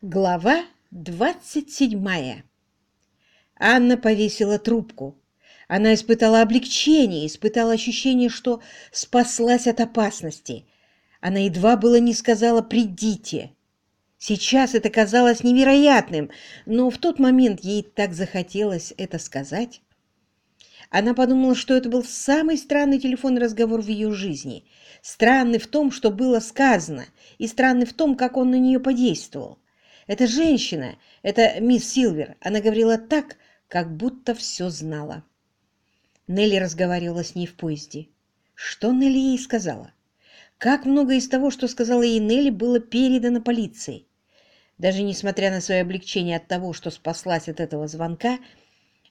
Глава двадцать седьмая. Анна повесила трубку. Она испытала облегчение, испытала ощущение, что спаслась от опасности. Она едва было не сказала «придите». Сейчас это казалось невероятным, но в тот момент ей так захотелось это сказать. Она подумала, что это был самый странный телефонный разговор в ее жизни. Странный в том, что было сказано, и странный в том, как он на нее подействовал. Эта женщина, это мисс Силвер, она говорила так, как будто все знала. Нелли разговаривала с ней в поезде. Что Нелли ей сказала? Как много из того, что сказала ей Нелли, было передано полиции? Даже несмотря на свое облегчение от того, что спаслась от этого звонка,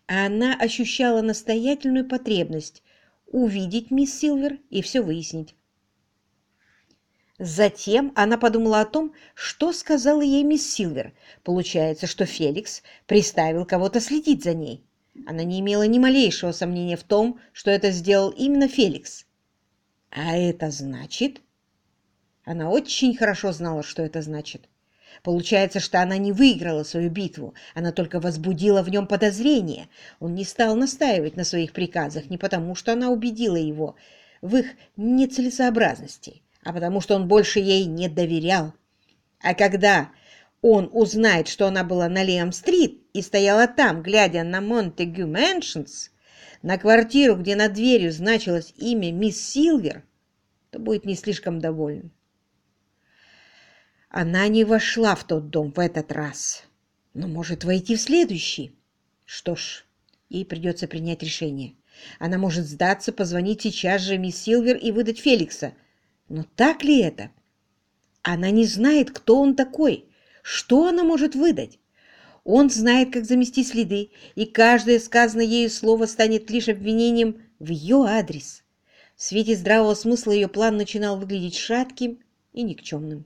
она ощущала настоятельную потребность увидеть мисс Силвер и все выяснить. Затем она подумала о том, что сказала ей мисс Силвер. Получается, что Феликс приставил кого-то следить за ней. Она не имела ни малейшего сомнения в том, что это сделал именно Феликс. А это значит... Она очень хорошо знала, что это значит. Получается, что она не выиграла свою битву, она только возбудила в нем подозрение. Он не стал настаивать на своих приказах не потому, что она убедила его в их нецелесообразности, а потому что он больше ей не доверял. А когда он узнает, что она была на Лиам-стрит и стояла там, глядя на Монтегю Мэншнс, на квартиру, где над дверью значилось имя мисс Силвер, то будет не слишком доволен. Она не вошла в тот дом в этот раз, но может войти в следующий. Что ж, ей придется принять решение. Она может сдаться, позвонить сейчас же мисс Силвер и выдать Феликса – но так ли это? Она не знает, кто он такой, что она может выдать. Он знает, как замести следы, и каждое сказанное ею слово станет лишь обвинением в ее адрес. В свете здравого смысла ее план начинал выглядеть шатким и никчемным.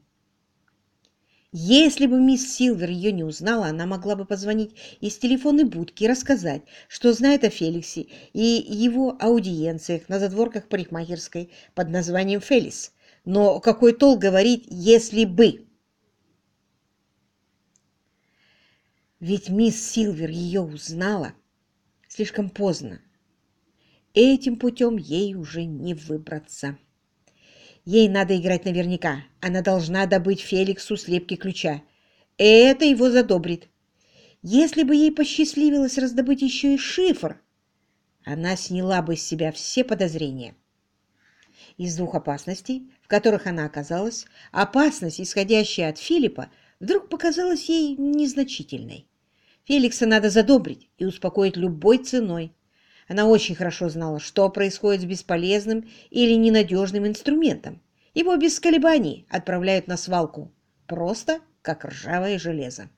Если бы мисс Силвер ее не узнала, она могла бы позвонить из телефонной будки и рассказать, что знает о Феликсе и его аудиенциях на задворках парикмахерской под названием «Фелис». Но какой толк говорить «если бы»? Ведь мисс Силвер ее узнала слишком поздно. Этим путем ей уже не выбраться. Ей надо играть наверняка. Она должна добыть Феликсу слепки ключа. Это его задобрит. Если бы ей посчастливилось раздобыть еще и шифр, она сняла бы с себя все подозрения. Из двух опасностей, в которых она оказалась, опасность, исходящая от Филиппа, вдруг показалась ей незначительной. Феликса надо задобрить и успокоить любой ценой. Она очень хорошо знала, что происходит с бесполезным или ненадежным инструментом. Его без колебаний отправляют на свалку, просто как ржавое железо.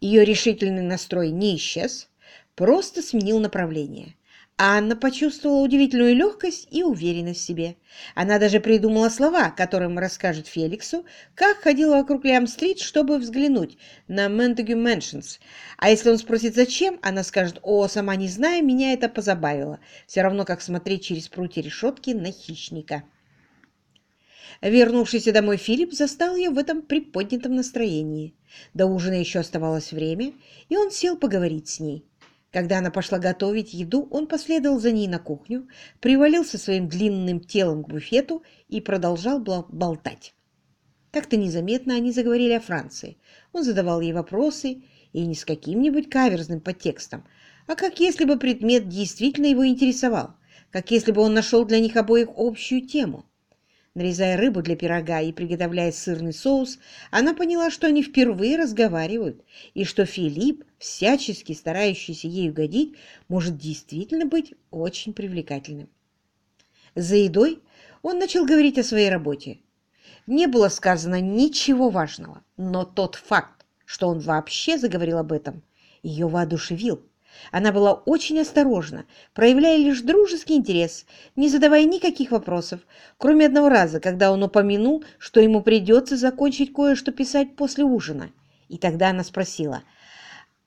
Ее решительный настрой не исчез, просто сменил направление. Анна почувствовала удивительную легкость и уверенность в себе. Она даже придумала слова, которым расскажет Феликсу, как ходила вокруг Лям-стрит, чтобы взглянуть на Монтегю Мэншнс. А если он спросит, зачем, она скажет, «О, сама не знаю, меня это позабавило». Все равно, как смотреть через прутья решетки на хищника. Вернувшийся домой Филипп застал ее в этом приподнятом настроении. До ужина еще оставалось время, и он сел поговорить с ней. Когда она пошла готовить еду, он последовал за ней на кухню, привалился своим длинным телом к буфету и продолжал болтать. Как-то незаметно они заговорили о Франции. Он задавал ей вопросы, и не с каким-нибудь каверзным подтекстом, а как если бы предмет действительно его интересовал, как если бы он нашел для них обоих общую тему. Нарезая рыбу для пирога и приготовляя сырный соус, она поняла, что они впервые разговаривают, и что Филипп, всячески старающийся ей угодить, может действительно быть очень привлекательным. За едой он начал говорить о своей работе. Не было сказано ничего важного, но тот факт, что он вообще заговорил об этом, ее воодушевил. Она была очень осторожна, проявляя лишь дружеский интерес, не задавая никаких вопросов, кроме одного раза, когда он упомянул, что ему придется закончить кое-что писать после ужина. И тогда она спросила,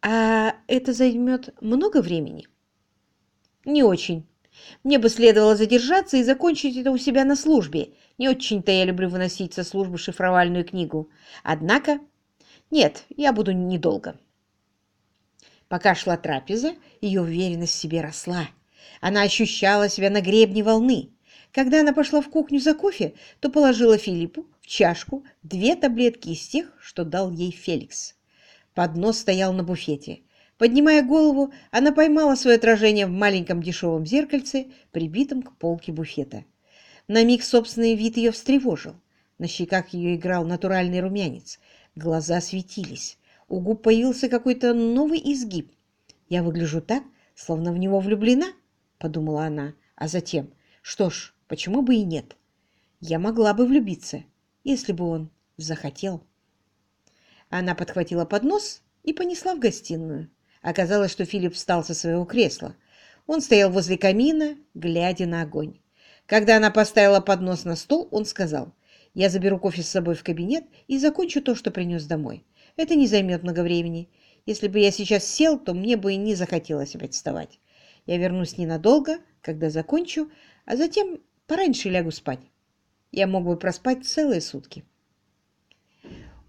«А это займет много времени?» «Не очень. Мне бы следовало задержаться и закончить это у себя на службе. Не очень-то я люблю выносить со службы шифровальную книгу. Однако... Нет, я буду недолго. Пока шла трапеза, ее уверенность в себе росла. Она ощущала себя на гребне волны. Когда она пошла в кухню за кофе, то положила Филиппу в чашку две таблетки из тех, что дал ей Феликс. Поднос стоял на буфете. Поднимая голову, она поймала свое отражение в маленьком дешевом зеркальце, прибитом к полке буфета. На миг собственный вид ее встревожил. На щеках ее играл натуральный румянец. Глаза светились. У губ появился какой-то новый изгиб. «Я выгляжу так, словно в него влюблена», — подумала она. А затем, что ж, почему бы и нет? Я могла бы влюбиться, если бы он захотел. Она подхватила поднос и понесла в гостиную. Оказалось, что Филипп встал со своего кресла. Он стоял возле камина, глядя на огонь. Когда она поставила поднос на стол, он сказал, «Я заберу кофе с собой в кабинет и закончу то, что принес домой. Это не займет много времени. Если бы я сейчас сел, то мне бы и не захотелось опять вставать. Я вернусь ненадолго, когда закончу, а затем пораньше лягу спать. Я мог бы проспать целые сутки».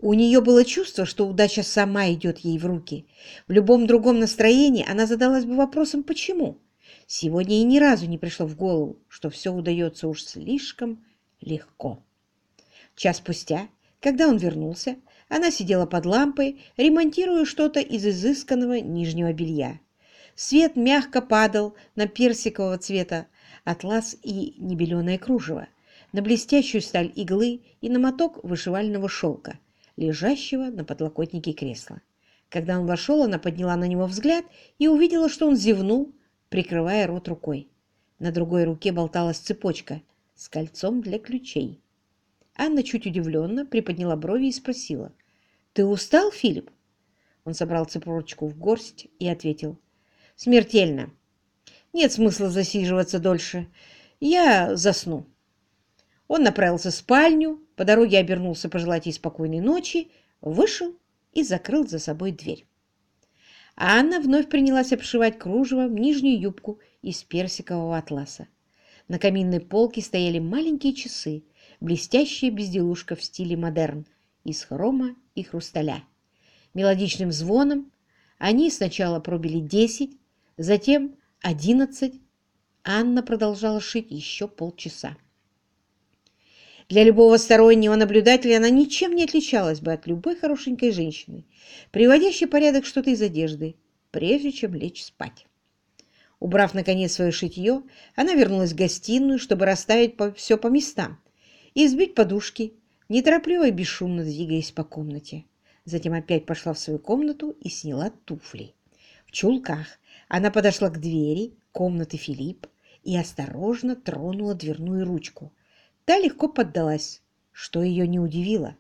У нее было чувство, что удача сама идет ей в руки. В любом другом настроении она задалась бы вопросом «почему?». Сегодня ей ни разу не пришло в голову, что все удается уж слишком легко. Час спустя, когда он вернулся, она сидела под лампой, ремонтируя что-то из изысканного нижнего белья. Свет мягко падал на персикового цвета атлас и небеленое кружево, на блестящую сталь иглы и на моток вышивального шелка – лежащего на подлокотнике кресла. Когда он вошел, она подняла на него взгляд и увидела, что он зевнул, прикрывая рот рукой. На другой руке болталась цепочка с кольцом для ключей. Анна чуть удивленно приподняла брови и спросила. «Ты устал, Филипп?» Он собрал цепочку в горсть и ответил. «Смертельно. Нет смысла засиживаться дольше. Я засну». Он направился в спальню, по дороге обернулся пожелать ей спокойной ночи, вышел и закрыл за собой дверь. Анна вновь принялась обшивать кружевом нижнюю юбку из персикового атласа. На каминной полке стояли маленькие часы, блестящая безделушка в стиле модерн, из хрома и хрусталя. Мелодичным звоном они сначала пробили десять, затем одиннадцать. Анна продолжала шить еще полчаса. Для любого стороннего наблюдателя она ничем не отличалась бы от любой хорошенькой женщины, приводящей порядок что-то из одежды, прежде чем лечь спать. Убрав, наконец, свое шитье, она вернулась в гостиную, чтобы расставить все по местам и сбить подушки, неторопливо и бесшумно двигаясь по комнате. Затем опять пошла в свою комнату и сняла туфли. В чулках она подошла к двери комнаты Филипп и осторожно тронула дверную ручку, Та легко поддалась, что ее не удивило.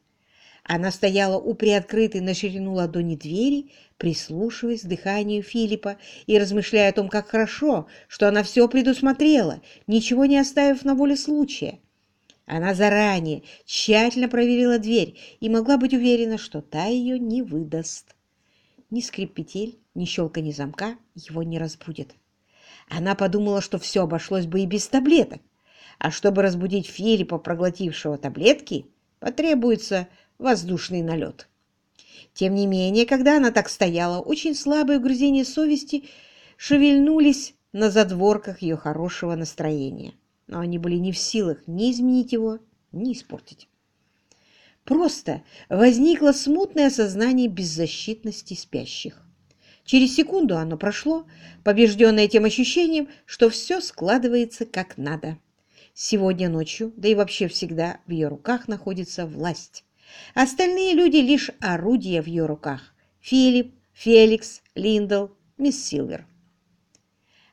Она стояла у приоткрытой на ширину ладони двери, прислушиваясь к дыханию Филиппа и размышляя о том, как хорошо, что она все предусмотрела, ничего не оставив на воле случая. Она заранее тщательно проверила дверь и могла быть уверена, что та ее не выдаст. Ни скрип петель, ни щелканье замка его не разбудит. Она подумала, что все обошлось бы и без таблеток, а чтобы разбудить Филиппа, проглотившего таблетки, потребуется воздушный налет. Тем не менее, когда она так стояла, очень слабые угрызения совести шевельнулись на задворках ее хорошего настроения. Но они были не в силах ни изменить его, ни испортить. Просто возникло смутное осознание беззащитности спящих. Через секунду оно прошло, побежденное тем ощущением, что все складывается как надо. Сегодня ночью, да и вообще всегда, в ее руках находится власть. Остальные люди лишь орудия в ее руках. Филипп, Феликс, Линдл, мисс Силвер.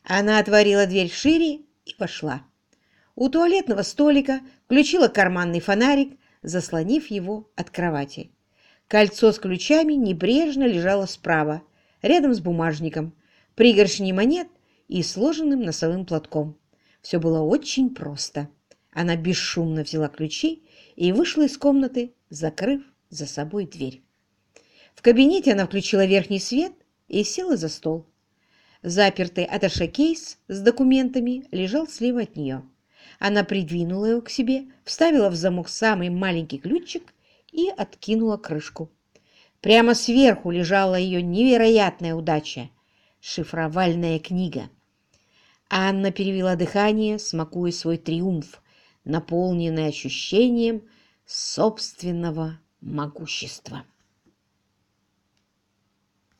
Она отворила дверь шире и вошла. У туалетного столика включила карманный фонарик, заслонив его от кровати. Кольцо с ключами небрежно лежало справа, рядом с бумажником, пригоршней монет и сложенным носовым платком. Все было очень просто. Она бесшумно взяла ключи и вышла из комнаты, закрыв за собой дверь. В кабинете она включила верхний свет и села за стол. Запертый аташе-кейс с документами лежал слева от нее. Она придвинула его к себе, вставила в замок самый маленький ключик и откинула крышку. Прямо сверху лежала ее невероятная удача — шифровальная книга. Анна перевела дыхание, смакуя свой триумф, наполненный ощущением собственного могущества.